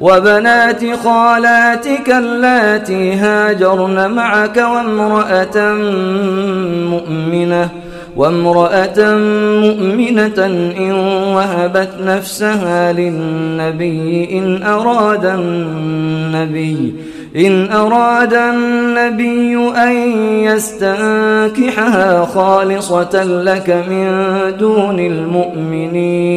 وبنات خالاتك اللاتي هاجرن معك وامرأة مؤمنة وامرأة مؤمنة إن وهبت نفسها للنبي إن أراد النبي إن أراد النبي أن يستنكحها خالصة لك من دون المؤمنين.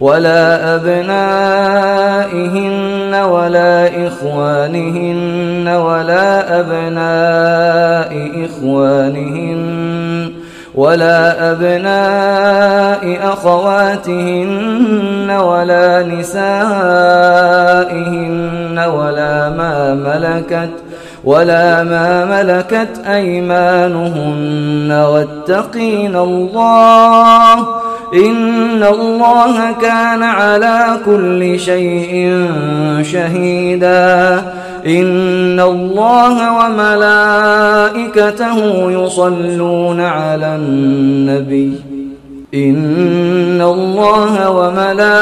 ولا أبنائهن ولا إخوانهن ولا أبناء إخوانهن ولا أبناء أخواتهن ولا نسائهن ولا ما ملكت ولا ما ملكت أيمانهن واتقين الله إن الله كان على كل شيء شهيدا. إن الله وملائكته يصلون على النبي. إن الله وملائكته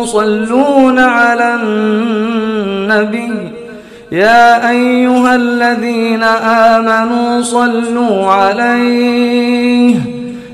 يصلون على النبي. يا أيها الذين آمنوا صلوا عليه.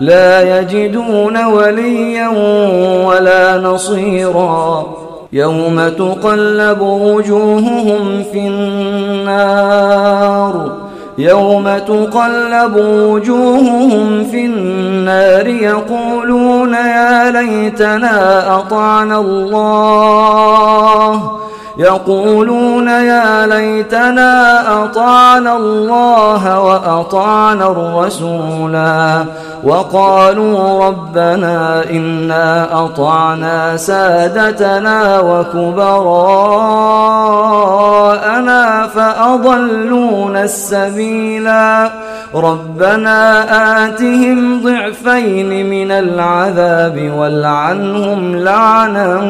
لا يجدون وليا ولا نصيرا. يوم تقلب وجوههم في النار. يوم تقلب وجوههم في النار يقولون يا ليتنا أطعنا الله. يقولون يا ليتنا أطعنا الله وأطعنا الرسولا وقالوا ربنا إنا أطعنا سادتنا وكبراءنا فأضلون السبيلا. ربنا آتهم ضعفين من العذاب والعنهم لعنا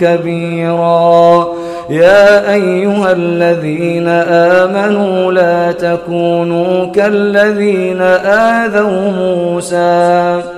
كبيرا. يا أيها الذين آمنوا لا تكونوا كالذين آذوا موسى.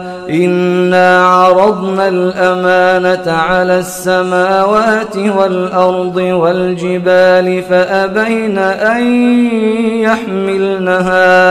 إنا عرضنا الأمانة على السماوات والأرض والجبال فأبين أن يحملنها